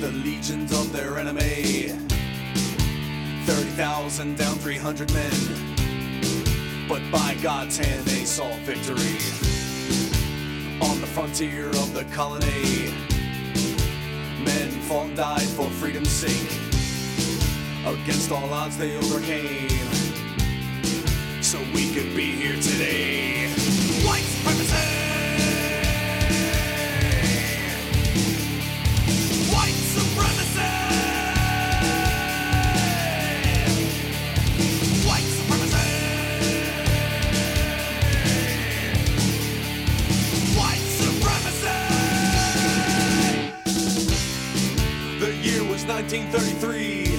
the legions of their enemy. 30,000 down 300 men. But by God's hand, they saw victory. On the frontier of the colony, men fought and died for freedom's sake. Against all odds, they overcame. So we could be here today. White supremacy! The year was 1933.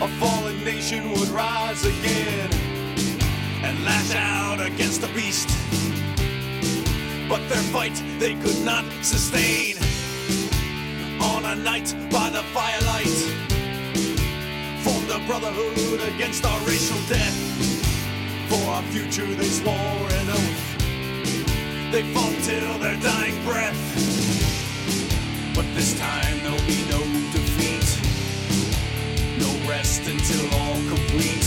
A fallen nation would rise again and lash out against the beast. But their fight they could not sustain. On a night by the firelight, formed a brotherhood against our racial death. For our future they swore an oath. They fought till their dying breath. This time there'll be no defeat. No rest until all complete.